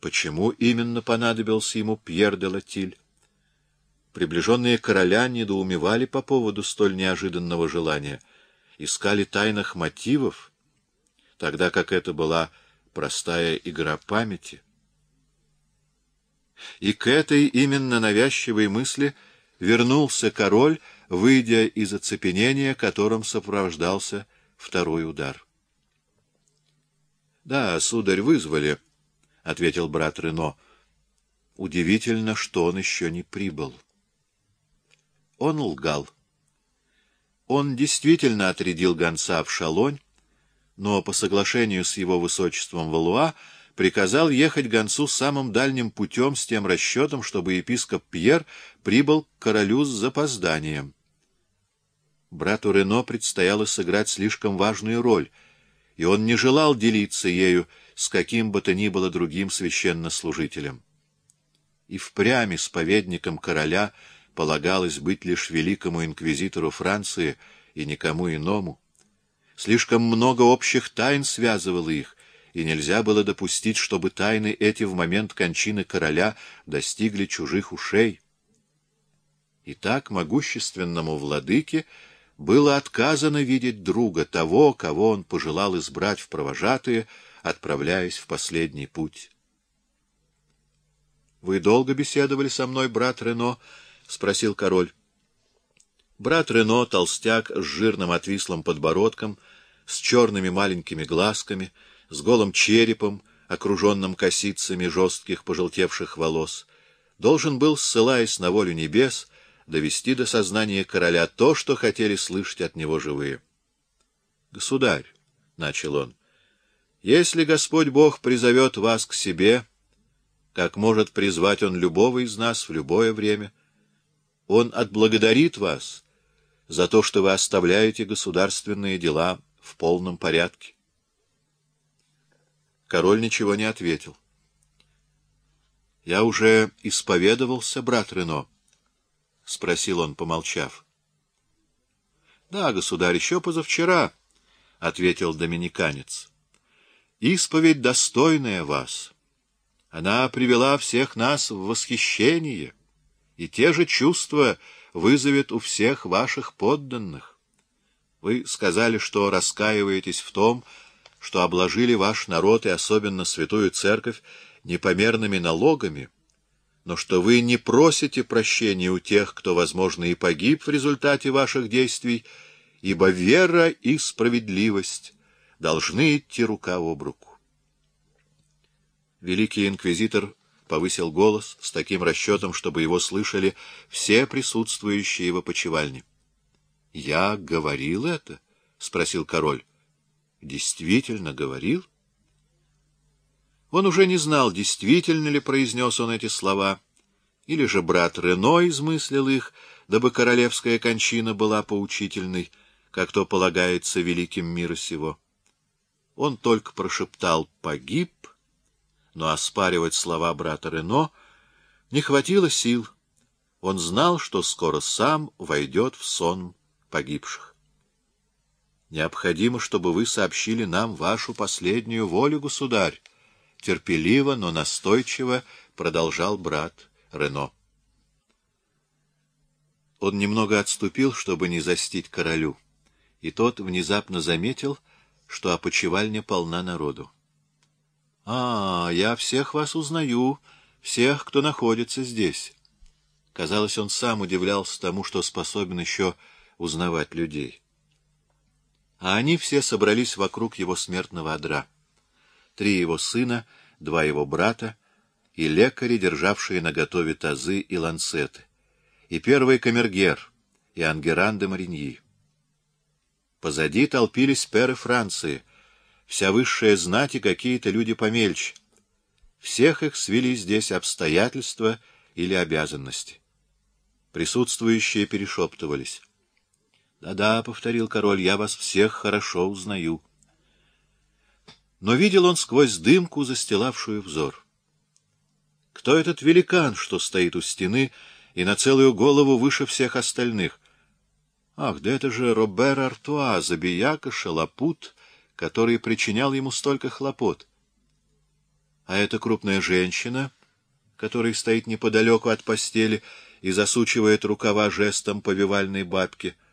Почему именно понадобился ему Пьер де Латиль? Приближенные короля недоумевали по поводу столь неожиданного желания, искали тайных мотивов, тогда как это была простая игра памяти. И к этой именно навязчивой мысли вернулся король, выйдя из оцепенения, которым сопровождался второй удар. — Да, сударь, вызвали, — ответил брат Рено. Удивительно, что он еще не прибыл. Он лгал. Он действительно отрядил гонца в Шалонь, но по соглашению с его высочеством Валуа приказал ехать гонцу самым дальним путем с тем расчетом, чтобы епископ Пьер прибыл к королю с запозданием. Брату Рено предстояло сыграть слишком важную роль, и он не желал делиться ею с каким бы то ни было другим священнослужителем. И впрямь исповедником короля — полагалось быть лишь великому инквизитору Франции и никому иному. Слишком много общих тайн связывало их, и нельзя было допустить, чтобы тайны эти в момент кончины короля достигли чужих ушей. И так могущественному владыке было отказано видеть друга, того, кого он пожелал избрать в провожатые, отправляясь в последний путь. — Вы долго беседовали со мной, брат Рено? — спросил король. Брат Рено, толстяк с жирным отвислым подбородком, с черными маленькими глазками, с голым черепом, окруженным косицами жестких пожелтевших волос, должен был, ссылаясь на волю небес, довести до сознания короля то, что хотели слышать от него живые. — Государь, — начал он, — если Господь Бог призовет вас к себе, как может призвать Он любого из нас в любое время, — он отблагодарит вас за то, что вы оставляете государственные дела в полном порядке. Король ничего не ответил. — Я уже исповедовался, брат Рено? — спросил он, помолчав. — Да, государь, еще позавчера, — ответил доминиканец. — Исповедь достойная вас. Она привела всех нас в восхищение. — и те же чувства вызовет у всех ваших подданных. Вы сказали, что раскаиваетесь в том, что обложили ваш народ и особенно Святую Церковь непомерными налогами, но что вы не просите прощения у тех, кто, возможно, и погиб в результате ваших действий, ибо вера и справедливость должны идти рука об руку. Великий инквизитор повысил голос с таким расчетом, чтобы его слышали все присутствующие в опочивальне. — Я говорил это? — спросил король. — Действительно говорил? Он уже не знал, действительно ли произнес он эти слова, или же брат Рено измыслил их, дабы королевская кончина была поучительной, как то полагается великим мира сего. Он только прошептал «погиб», но оспаривать слова брата Рено не хватило сил. Он знал, что скоро сам войдет в сон погибших. «Необходимо, чтобы вы сообщили нам вашу последнюю волю, государь», — терпеливо, но настойчиво продолжал брат Рено. Он немного отступил, чтобы не застить королю, и тот внезапно заметил, что опочивальня полна народу. «А, я всех вас узнаю, всех, кто находится здесь». Казалось, он сам удивлялся тому, что способен еще узнавать людей. А они все собрались вокруг его смертного одра. Три его сына, два его брата и лекари, державшие наготове тазы и ланцеты, и первый камергер, и Ангеран де Мариньи. Позади толпились перы Франции — вся высшая знать и какие-то люди помельче. Всех их свели здесь обстоятельства или обязанности. Присутствующие перешептывались. «Да-да», — повторил король, — «я вас всех хорошо узнаю». Но видел он сквозь дымку, застилавшую взор. Кто этот великан, что стоит у стены и на целую голову выше всех остальных? Ах, да это же Робер Артуа, забияка, шалопут, который причинял ему столько хлопот. А эта крупная женщина, которая стоит неподалеку от постели и засучивает рукава жестом повивальной бабки —